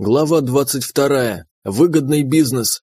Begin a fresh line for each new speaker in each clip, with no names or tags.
Глава 22. Выгодный бизнес.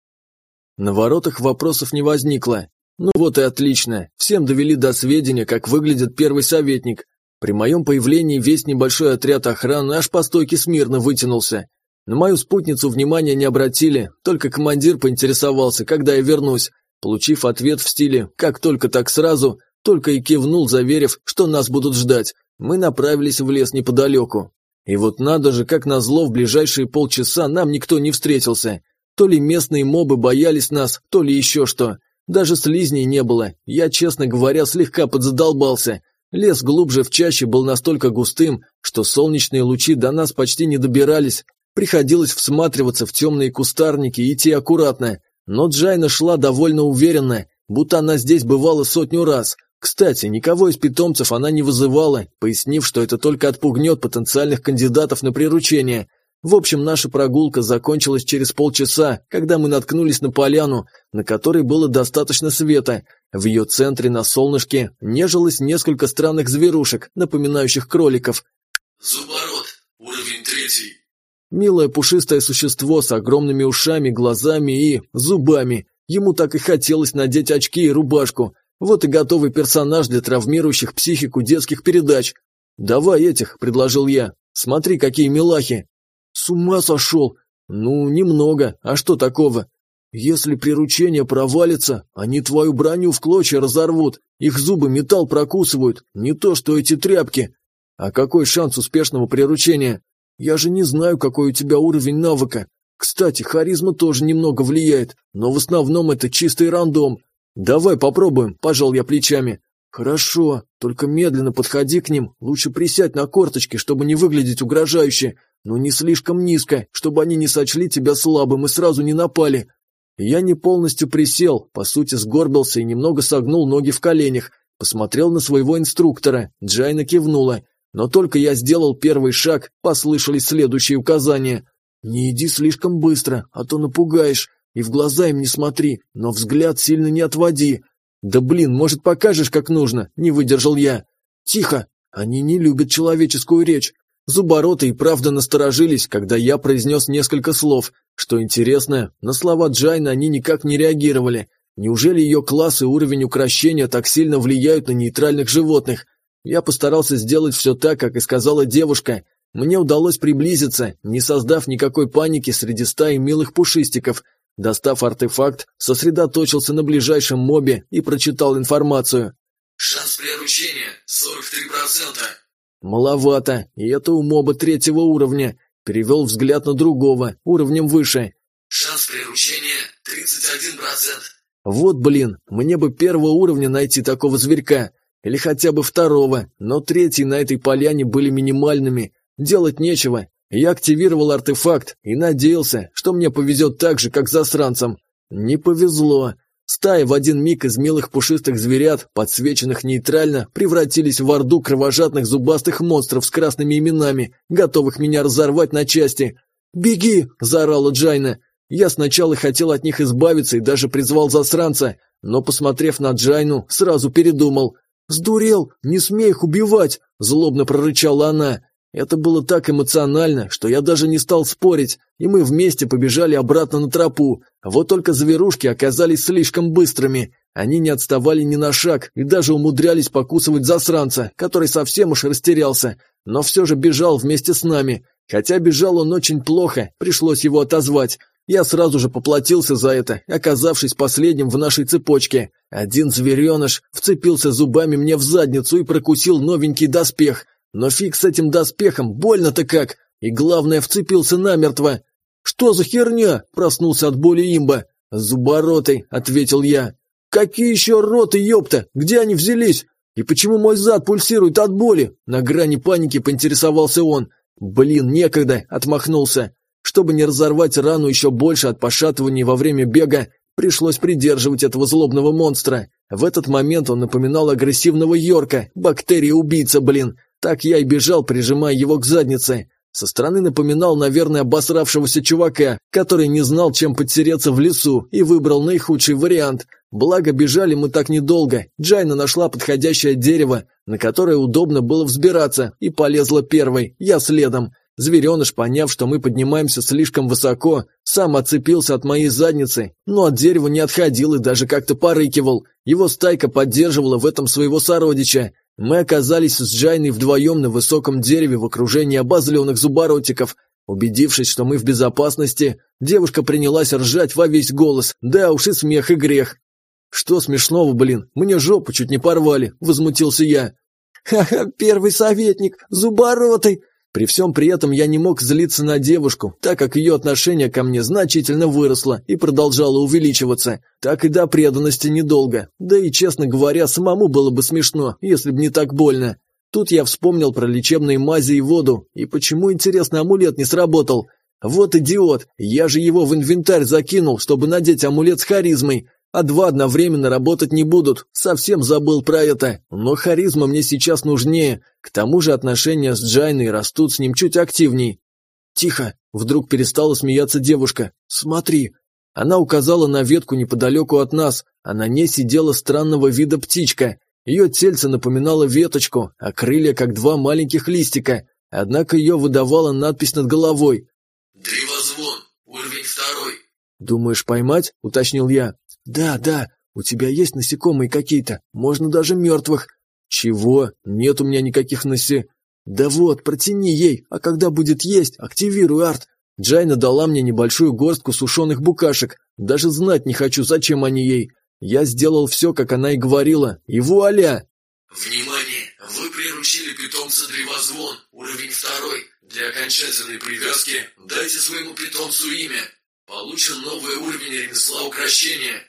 На воротах вопросов не возникло. Ну вот и отлично. Всем довели до сведения, как выглядит первый советник. При моем появлении весь небольшой отряд охраны аж по стойке смирно вытянулся. На мою спутницу внимания не обратили, только командир поинтересовался, когда я вернусь. Получив ответ в стиле «как только так сразу», только и кивнул, заверив, что нас будут ждать. Мы направились в лес неподалеку. И вот надо же, как назло, в ближайшие полчаса нам никто не встретился. То ли местные мобы боялись нас, то ли еще что. Даже слизней не было. Я, честно говоря, слегка подзадолбался. Лес глубже в чаще был настолько густым, что солнечные лучи до нас почти не добирались. Приходилось всматриваться в темные кустарники и идти аккуратно. Но Джайна шла довольно уверенно, будто она здесь бывала сотню раз. Кстати, никого из питомцев она не вызывала, пояснив, что это только отпугнет потенциальных кандидатов на приручение. В общем, наша прогулка закончилась через полчаса, когда мы наткнулись на поляну, на которой было достаточно света. В ее центре на солнышке нежилось несколько странных зверушек, напоминающих кроликов.
Зубород, уровень третий.
Милое пушистое существо с огромными ушами, глазами и зубами. Ему так и хотелось надеть очки и рубашку. Вот и готовый персонаж для травмирующих психику детских передач. «Давай этих», – предложил я. «Смотри, какие милахи». «С ума сошел!» «Ну, немного. А что такого?» «Если приручение провалится, они твою броню в клочья разорвут, их зубы металл прокусывают, не то что эти тряпки». «А какой шанс успешного приручения?» «Я же не знаю, какой у тебя уровень навыка. Кстати, харизма тоже немного влияет, но в основном это чистый рандом. «Давай попробуем», – пожал я плечами. «Хорошо, только медленно подходи к ним, лучше присядь на корточки, чтобы не выглядеть угрожающе, но не слишком низко, чтобы они не сочли тебя слабым и сразу не напали». Я не полностью присел, по сути сгорбился и немного согнул ноги в коленях, посмотрел на своего инструктора, Джайна кивнула. Но только я сделал первый шаг, послышались следующие указания. «Не иди слишком быстро, а то напугаешь. И в глаза им не смотри, но взгляд сильно не отводи. Да блин, может покажешь, как нужно? Не выдержал я. Тихо, они не любят человеческую речь. Зубороты и правда насторожились, когда я произнес несколько слов. Что интересно, на слова Джайна они никак не реагировали. Неужели ее класс и уровень украшения так сильно влияют на нейтральных животных? Я постарался сделать все так, как и сказала девушка. Мне удалось приблизиться, не создав никакой паники среди стаи милых пушистиков, Достав артефакт, сосредоточился на ближайшем мобе и прочитал информацию.
Шанс приручения 43%.
Маловато, и это у моба третьего уровня. Перевел взгляд на другого, уровнем выше.
Шанс приручения 31%.
Вот блин, мне бы первого уровня найти такого зверька. Или хотя бы второго, но третий на этой поляне были минимальными. Делать нечего, я активировал артефакт и надеялся, что мне повезет так же, как засранцам. Не повезло. Стаи в один миг из милых пушистых зверят, подсвеченных нейтрально, превратились в орду кровожадных зубастых монстров с красными именами, готовых меня разорвать на части. «Беги!» – заорала Джайна. Я сначала хотел от них избавиться и даже призвал засранца, но, посмотрев на Джайну, сразу передумал. «Сдурел! Не смей их убивать!» – злобно прорычала она. Это было так эмоционально, что я даже не стал спорить, и мы вместе побежали обратно на тропу. Вот только зверушки оказались слишком быстрыми. Они не отставали ни на шаг и даже умудрялись покусывать засранца, который совсем уж растерялся, но все же бежал вместе с нами. Хотя бежал он очень плохо, пришлось его отозвать. Я сразу же поплатился за это, оказавшись последним в нашей цепочке. Один звереныш вцепился зубами мне в задницу и прокусил новенький доспех. Но фиг с этим доспехом, больно-то как, и главное, вцепился намертво. «Что за херня?» – проснулся от боли имба. «Зуборотой», – ответил я. «Какие еще роты, ёпта? Где они взялись? И почему мой зад пульсирует от боли?» На грани паники поинтересовался он. «Блин, некогда», – отмахнулся. Чтобы не разорвать рану еще больше от пошатывания во время бега, пришлось придерживать этого злобного монстра. В этот момент он напоминал агрессивного Йорка, бактерия-убийца, блин. Так я и бежал, прижимая его к заднице. Со стороны напоминал, наверное, обосравшегося чувака, который не знал, чем подтереться в лесу, и выбрал наихудший вариант. Благо, бежали мы так недолго. Джайна нашла подходящее дерево, на которое удобно было взбираться, и полезла первой, я следом. Звереныш, поняв, что мы поднимаемся слишком высоко, сам отцепился от моей задницы, но от дерева не отходил и даже как-то порыкивал. Его стайка поддерживала в этом своего сородича. Мы оказались с Джайной вдвоем на высоком дереве в окружении обозленных зуборотиков. Убедившись, что мы в безопасности, девушка принялась ржать во весь голос, да уж и смех и грех. «Что смешного, блин? Мне жопу чуть не порвали», – возмутился я.
«Ха-ха, первый советник, зуборотый!»
При всем при этом я не мог злиться на девушку, так как ее отношение ко мне значительно выросло и продолжало увеличиваться. Так и до преданности недолго. Да и, честно говоря, самому было бы смешно, если бы не так больно. Тут я вспомнил про лечебные мази и воду, и почему, интересно, амулет не сработал. Вот идиот, я же его в инвентарь закинул, чтобы надеть амулет с харизмой, а два одновременно работать не будут. Совсем забыл про это. Но харизма мне сейчас нужнее. К тому же отношения с Джайной растут с ним чуть активней. Тихо. Вдруг перестала смеяться девушка. Смотри. Она указала на ветку неподалеку от нас, а на ней сидела странного вида птичка. Ее тельце напоминало веточку, а крылья как два маленьких листика. Однако ее выдавала надпись над головой.
Древозвон, уровень второй.
«Думаешь поймать?» – уточнил я.
«Да, да, у тебя есть насекомые какие-то, можно даже мертвых».
«Чего? Нет у меня никаких насе...»
«Да вот, протяни ей, а когда будет есть, активируй арт».
Джайна дала мне небольшую горстку сушеных букашек. Даже знать не хочу, зачем они ей. Я сделал все, как она и говорила, и вуаля!
Внимание! Вы приручили питомца Древозвон, уровень второй. Для окончательной привязки дайте своему питомцу имя. Получен новый уровень ремесла украшения.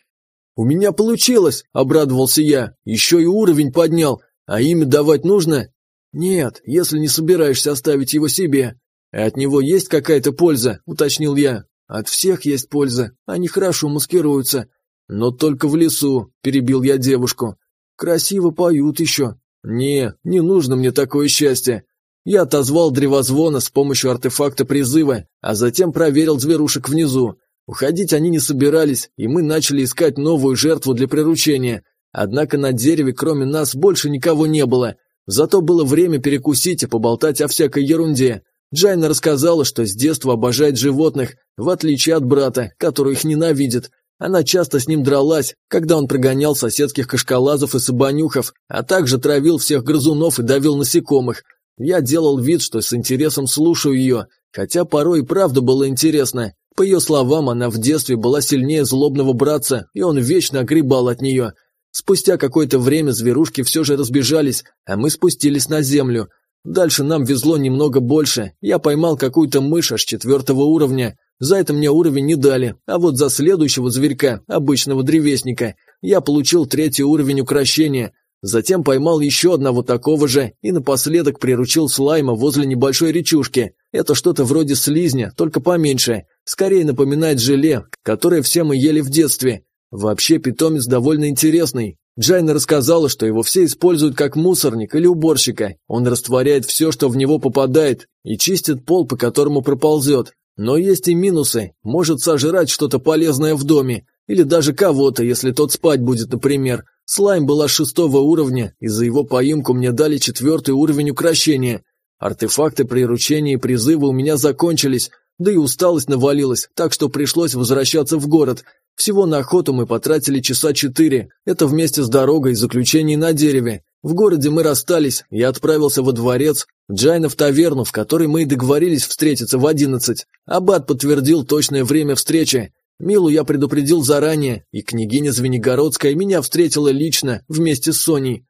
«У меня получилось!» – обрадовался я. «Еще и уровень поднял. А имя давать нужно?» «Нет, если не собираешься оставить его себе». «От него есть какая-то польза?» – уточнил я. «От всех есть польза. Они хорошо маскируются». «Но только в лесу», – перебил я девушку. «Красиво поют еще». «Не, не нужно мне такое счастье». Я отозвал древозвона с помощью артефакта призыва, а затем проверил зверушек внизу. Уходить они не собирались, и мы начали искать новую жертву для приручения. Однако на дереве кроме нас больше никого не было. Зато было время перекусить и поболтать о всякой ерунде. Джайна рассказала, что с детства обожает животных, в отличие от брата, который их ненавидит. Она часто с ним дралась, когда он прогонял соседских кашкалазов и собанюхов, а также травил всех грызунов и давил насекомых. Я делал вид, что с интересом слушаю ее, хотя порой и правда было интересно. По ее словам, она в детстве была сильнее злобного братца, и он вечно огребал от нее. Спустя какое-то время зверушки все же разбежались, а мы спустились на землю. Дальше нам везло немного больше. Я поймал какую-то мышь аж четвертого уровня. За это мне уровень не дали, а вот за следующего зверька, обычного древесника, я получил третий уровень украшения. Затем поймал еще одного такого же и напоследок приручил слайма возле небольшой речушки. Это что-то вроде слизня, только поменьше. Скорее напоминает желе, которое все мы ели в детстве. Вообще питомец довольно интересный. Джайна рассказала, что его все используют как мусорник или уборщика. Он растворяет все, что в него попадает, и чистит пол, по которому проползет. Но есть и минусы. Может сожрать что-то полезное в доме. Или даже кого-то, если тот спать будет, например. Слайм была шестого уровня, и за его поимку мне дали четвертый уровень украшения. Артефакты приручения и призыва у меня закончились, да и усталость навалилась, так что пришлось возвращаться в город. Всего на охоту мы потратили часа четыре, это вместе с дорогой и заключением на дереве. В городе мы расстались, я отправился во дворец, Джайна в таверну, в которой мы и договорились встретиться в одиннадцать. Аббат подтвердил точное время встречи. Милу я предупредил заранее, и княгиня Звенигородская меня встретила лично, вместе с Соней.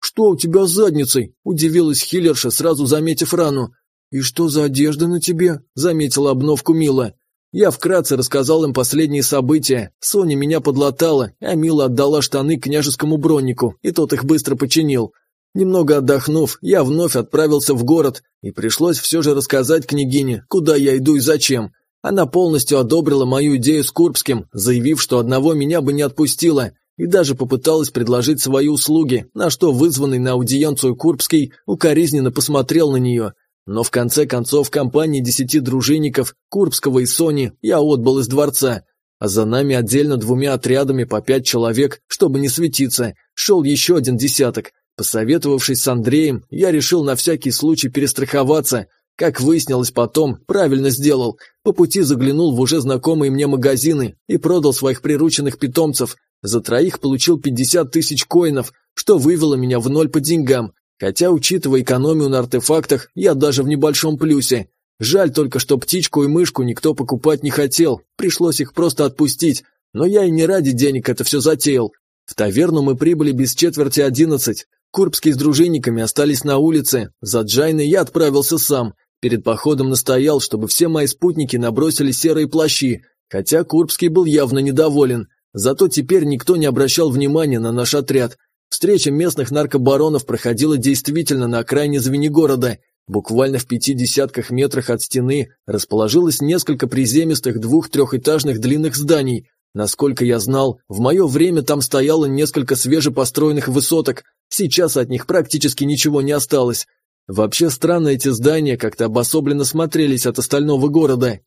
«Что у тебя с задницей?» – удивилась Хиллерша, сразу заметив рану. «И что за одежда на тебе?» – заметила обновку Мила. Я вкратце рассказал им последние события. Соня меня подлатала, а Мила отдала штаны княжескому броннику, и тот их быстро починил. Немного отдохнув, я вновь отправился в город, и пришлось все же рассказать княгине, куда я иду и зачем. Она полностью одобрила мою идею с Курбским, заявив, что одного меня бы не отпустила, и даже попыталась предложить свои услуги, на что вызванный на аудиенцию Курбский укоризненно посмотрел на нее – но в конце концов компании десяти дружинников, Курбского и Сони, я отбыл из дворца, а за нами отдельно двумя отрядами по пять человек, чтобы не светиться, шел еще один десяток. Посоветовавшись с Андреем, я решил на всякий случай перестраховаться. Как выяснилось потом, правильно сделал. По пути заглянул в уже знакомые мне магазины и продал своих прирученных питомцев. За троих получил 50 тысяч коинов, что вывело меня в ноль по деньгам. Хотя, учитывая экономию на артефактах, я даже в небольшом плюсе. Жаль только, что птичку и мышку никто покупать не хотел, пришлось их просто отпустить, но я и не ради денег это все затеял. В таверну мы прибыли без четверти одиннадцать. Курбские с дружинниками остались на улице, за Джайной я отправился сам. Перед походом настоял, чтобы все мои спутники набросили серые плащи, хотя Курбский был явно недоволен. Зато теперь никто не обращал внимания на наш отряд. Встреча местных наркобаронов проходила действительно на окраине Звенигорода. Буквально в пяти десятках метрах от стены расположилось несколько приземистых двух-трехэтажных длинных зданий. Насколько я знал, в мое время там стояло несколько свежепостроенных высоток, сейчас от них практически ничего не осталось. Вообще странно эти здания как-то обособленно смотрелись от остального города.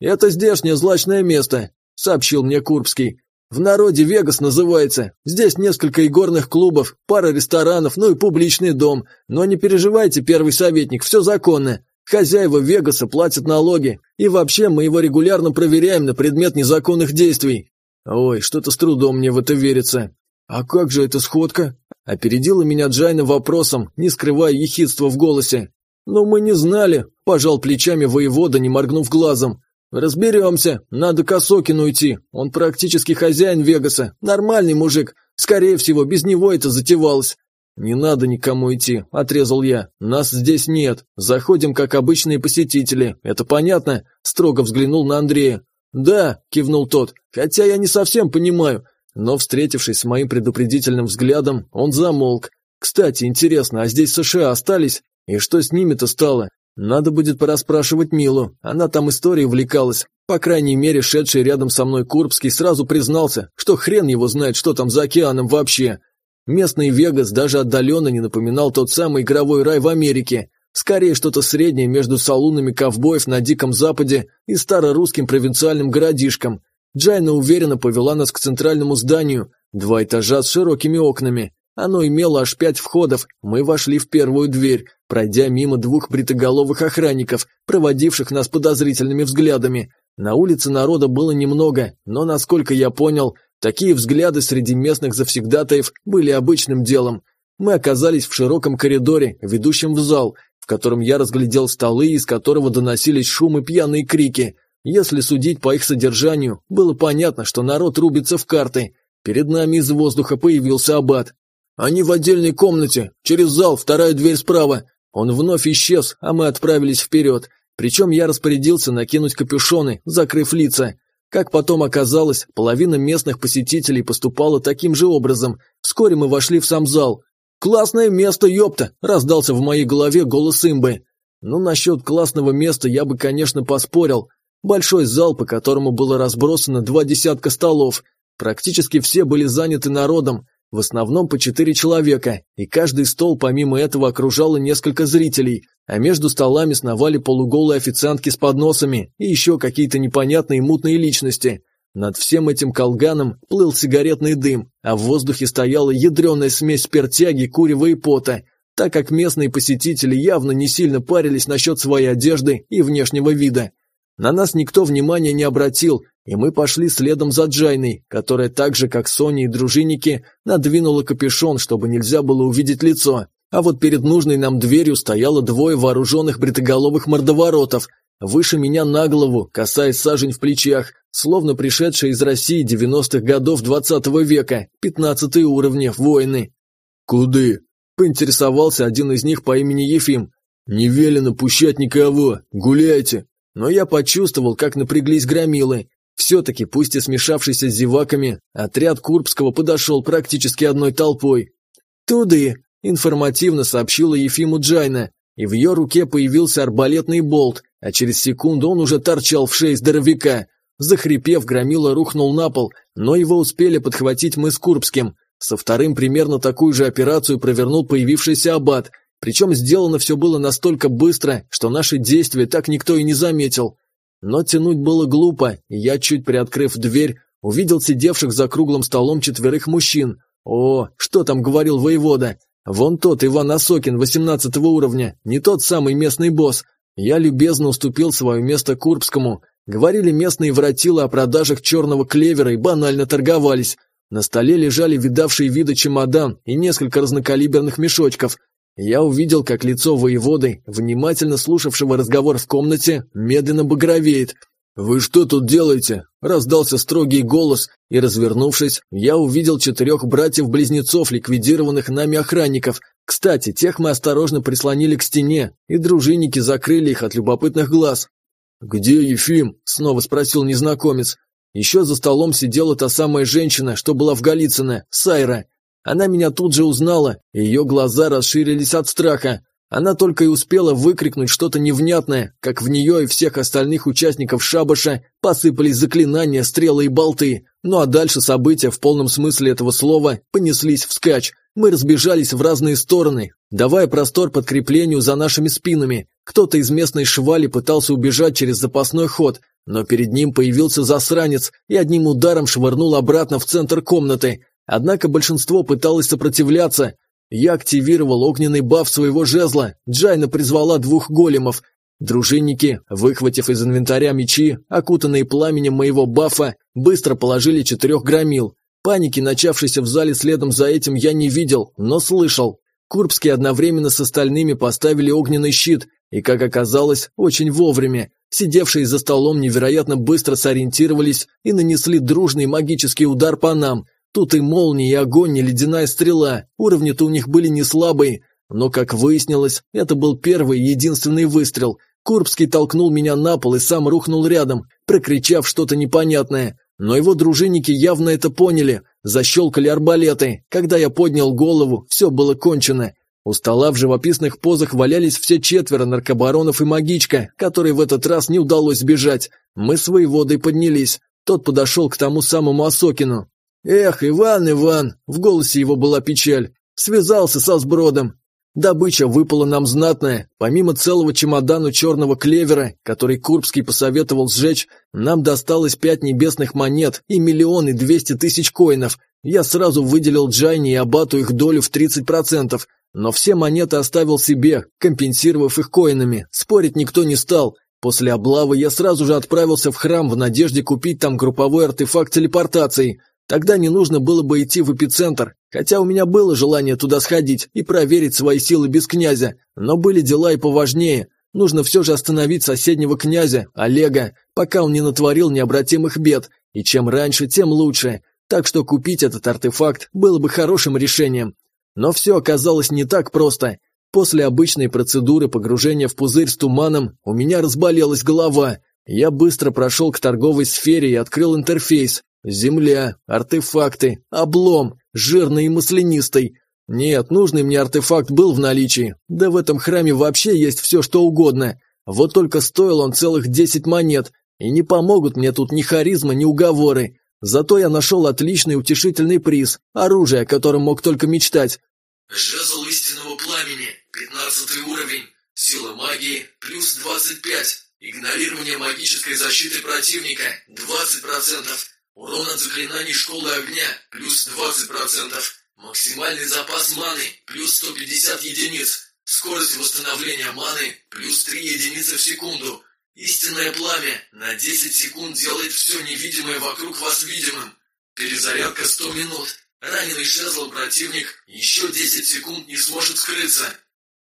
«Это здешнее злачное место», — сообщил мне Курбский. В народе Вегас называется. Здесь несколько игорных клубов, пара ресторанов, ну и публичный дом. Но не переживайте, первый советник, все законно. Хозяева Вегаса платят налоги. И вообще мы его регулярно проверяем на предмет незаконных действий. Ой, что-то с трудом мне в это верится. А как же эта сходка? Опередила меня Джайна вопросом, не скрывая ехидства в голосе. «Ну, мы не знали», – пожал плечами воевода, не моргнув глазом. «Разберемся. Надо к Осокину идти. Он практически хозяин Вегаса. Нормальный мужик. Скорее всего, без него это затевалось». «Не надо никому идти», – отрезал я. «Нас здесь нет. Заходим, как обычные посетители. Это понятно?» – строго взглянул на Андрея. «Да», – кивнул тот, – «хотя я не совсем понимаю». Но, встретившись с моим предупредительным взглядом, он замолк. «Кстати, интересно, а здесь США остались? И что с ними-то стало? Надо будет порасспрашивать Милу, она там историей увлекалась. По крайней мере, шедший рядом со мной Курбский сразу признался, что хрен его знает, что там за океаном вообще. Местный Вегас даже отдаленно не напоминал тот самый игровой рай в Америке. Скорее что-то среднее между салунами ковбоев на Диком Западе и старорусским провинциальным городишком. Джайна уверенно повела нас к центральному зданию, два этажа с широкими окнами. Оно имело аж пять входов, мы вошли в первую дверь, пройдя мимо двух бритоголовых охранников, проводивших нас подозрительными взглядами. На улице народа было немного, но, насколько я понял, такие взгляды среди местных завсегдатаев были обычным делом. Мы оказались в широком коридоре, ведущем в зал, в котором я разглядел столы, из которого доносились шум и пьяные крики. Если судить по их содержанию, было понятно, что народ рубится в карты. Перед нами из воздуха появился аббат. «Они в отдельной комнате, через зал, вторая дверь справа». Он вновь исчез, а мы отправились вперед. Причем я распорядился накинуть капюшоны, закрыв лица. Как потом оказалось, половина местных посетителей поступала таким же образом. Вскоре мы вошли в сам зал. «Классное место, ёпта!» – раздался в моей голове голос имбы. Ну, насчет классного места я бы, конечно, поспорил. Большой зал, по которому было разбросано два десятка столов. Практически все были заняты народом, в основном по четыре человека, и каждый стол помимо этого окружало несколько зрителей, а между столами сновали полуголые официантки с подносами и еще какие-то непонятные мутные личности. Над всем этим колганом плыл сигаретный дым, а в воздухе стояла ядреная смесь пертяги, курева и пота, так как местные посетители явно не сильно парились насчет своей одежды и внешнего вида. На нас никто внимания не обратил, и мы пошли следом за Джайной, которая так же, как Соня и дружинники, надвинула капюшон, чтобы нельзя было увидеть лицо. А вот перед нужной нам дверью стояло двое вооруженных бритоголовых мордоворотов, выше меня на голову, касаясь сажень в плечах, словно пришедшие из России 90-х годов 20 -го века, 15 уровни, воины. «Куды?» – поинтересовался один из них по имени Ефим. «Не велено пущать никого, гуляйте!» Но я почувствовал, как напряглись громилы, все-таки, пусть и смешавшийся с зеваками, отряд Курбского подошел практически одной толпой. «Туды!» – информативно сообщила Ефиму Джайна, и в ее руке появился арбалетный болт, а через секунду он уже торчал в шее здоровяка. Захрипев, Громила рухнул на пол, но его успели подхватить мы с Курбским. Со вторым примерно такую же операцию провернул появившийся аббат, причем сделано все было настолько быстро, что наши действия так никто и не заметил. Но тянуть было глупо, и я, чуть приоткрыв дверь, увидел сидевших за круглым столом четверых мужчин. О, что там говорил воевода? Вон тот Иван Осокин, 18 уровня, не тот самый местный босс. Я любезно уступил свое место Курбскому. Говорили местные воротилы о продажах черного клевера и банально торговались. На столе лежали видавшие виды чемодан и несколько разнокалиберных мешочков. Я увидел, как лицо воеводы, внимательно слушавшего разговор в комнате, медленно багровеет. «Вы что тут делаете?» – раздался строгий голос, и, развернувшись, я увидел четырех братьев-близнецов, ликвидированных нами охранников. Кстати, тех мы осторожно прислонили к стене, и дружинники закрыли их от любопытных глаз. «Где Ефим?» – снова спросил незнакомец. Еще за столом сидела та самая женщина, что была в Голицыно, Сайра. Она меня тут же узнала, и ее глаза расширились от страха. Она только и успела выкрикнуть что-то невнятное, как в нее и всех остальных участников шабаша посыпались заклинания, стрелы и болты. Ну а дальше события в полном смысле этого слова понеслись вскачь. Мы разбежались в разные стороны, давая простор подкреплению за нашими спинами. Кто-то из местной швали пытался убежать через запасной ход, но перед ним появился засранец и одним ударом швырнул обратно в центр комнаты. Однако большинство пыталось сопротивляться. Я активировал огненный баф своего жезла, Джайна призвала двух големов. Дружинники, выхватив из инвентаря мечи, окутанные пламенем моего бафа, быстро положили четырех громил. Паники, начавшейся в зале следом за этим, я не видел, но слышал. Курбские одновременно с остальными поставили огненный щит, и, как оказалось, очень вовремя. Сидевшие за столом невероятно быстро сориентировались и нанесли дружный магический удар по нам. Тут и молния, и огонь, и ледяная стрела. Уровни-то у них были не слабые. Но, как выяснилось, это был первый и единственный выстрел. Курбский толкнул меня на пол и сам рухнул рядом, прокричав что-то непонятное. Но его дружинники явно это поняли. Защелкали арбалеты. Когда я поднял голову, все было кончено. У стола в живописных позах валялись все четверо наркобаронов и магичка, которой в этот раз не удалось сбежать. Мы с воеводой поднялись. Тот подошел к тому самому Осокину. «Эх, Иван, Иван!» – в голосе его была печаль. «Связался со сбродом. Добыча выпала нам знатная. Помимо целого чемодана черного клевера, который Курбский посоветовал сжечь, нам досталось пять небесных монет и миллион и двести тысяч коинов. Я сразу выделил Джайне и Абату их долю в 30%, но все монеты оставил себе, компенсировав их коинами. Спорить никто не стал. После облавы я сразу же отправился в храм в надежде купить там групповой артефакт телепортации. Тогда не нужно было бы идти в эпицентр, хотя у меня было желание туда сходить и проверить свои силы без князя, но были дела и поважнее. Нужно все же остановить соседнего князя, Олега, пока он не натворил необратимых бед, и чем раньше, тем лучше. Так что купить этот артефакт было бы хорошим решением. Но все оказалось не так просто. После обычной процедуры погружения в пузырь с туманом у меня разболелась голова. Я быстро прошел к торговой сфере и открыл интерфейс. Земля, артефакты, облом, жирный и маслянистый. Нет, нужный мне артефакт был в наличии. Да в этом храме вообще есть все, что угодно. Вот только стоил он целых десять монет. И не помогут мне тут ни харизма, ни уговоры. Зато я нашел отличный утешительный приз, оружие, о котором мог только мечтать.
Жезл истинного пламени, 15 уровень, сила магии, плюс 25, игнорирование магической защиты противника, 20%, урон от заклинаний школы огня, плюс 20%, максимальный запас маны, плюс 150 единиц, скорость восстановления маны, плюс 3 единицы в секунду, Истинное пламя на 10 секунд делает все невидимое вокруг вас видимым. Перезарядка 100 минут. Раненый жезлом противник еще 10 секунд не сможет скрыться.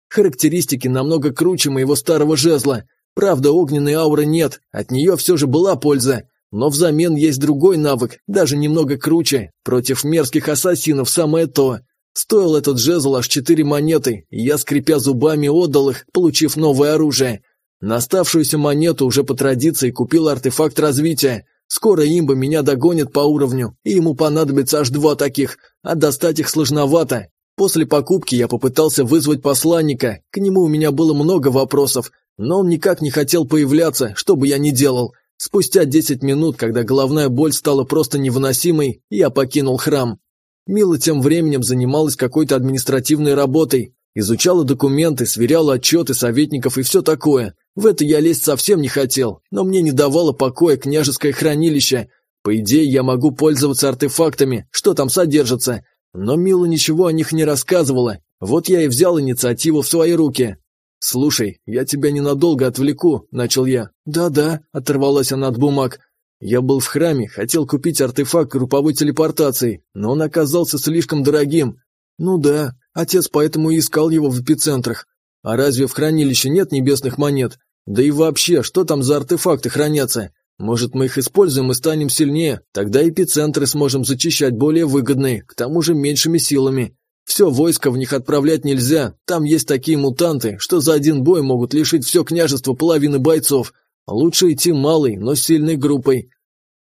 Характеристики намного круче моего старого жезла. Правда, огненной ауры нет, от нее все же была польза. Но взамен есть другой навык, даже немного круче. Против мерзких ассасинов самое то. Стоил этот жезл аж четыре монеты, и я, скрипя зубами, отдал их, получив новое оружие. На оставшуюся монету уже по традиции купил артефакт развития. Скоро имба меня догонит по уровню, и ему понадобится аж два таких, а достать их сложновато. После покупки я попытался вызвать посланника, к нему у меня было много вопросов, но он никак не хотел появляться, что бы я ни делал. Спустя 10 минут, когда головная боль стала просто невыносимой, я покинул храм. Мила тем временем занималась какой-то административной работой, изучала документы, сверяла отчеты советников и все такое. В это я лезть совсем не хотел, но мне не давало покоя княжеское хранилище. По идее, я могу пользоваться артефактами, что там содержится. Но Мила ничего о них не рассказывала. Вот я и взял инициативу в свои руки. «Слушай, я тебя ненадолго отвлеку», – начал я. «Да-да», – оторвалась она от бумаг. «Я был в храме, хотел купить артефакт групповой телепортации, но он оказался слишком дорогим». «Ну да, отец поэтому и искал его в эпицентрах. А разве в хранилище нет небесных монет? Да и вообще, что там за артефакты хранятся? Может, мы их используем и станем сильнее, тогда эпицентры сможем зачищать более выгодные, к тому же меньшими силами. Все войско в них отправлять нельзя, там есть такие мутанты, что за один бой могут лишить все княжество половины бойцов. Лучше идти малой, но сильной группой.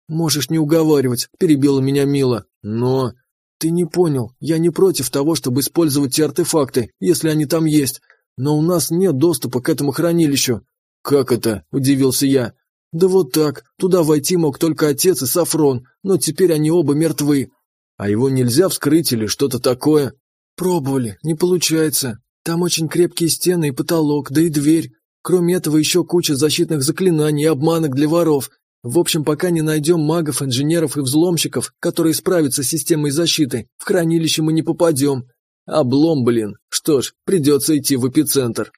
«Можешь не уговаривать», – перебила меня Мила. «Но...» «Ты не понял, я не против того, чтобы использовать те артефакты, если они там есть, но у нас нет доступа к этому хранилищу». «Как это?» – удивился я. «Да вот так, туда войти мог только отец и Сафрон, но теперь они оба мертвы. А его нельзя вскрыть или что-то такое?» «Пробовали, не получается. Там очень крепкие стены и потолок, да и дверь. Кроме этого еще куча защитных заклинаний и обманок для воров. В общем, пока не найдем магов, инженеров и взломщиков, которые справятся с системой защиты, в хранилище мы не попадем. Облом, блин. Что ж, придется идти в эпицентр.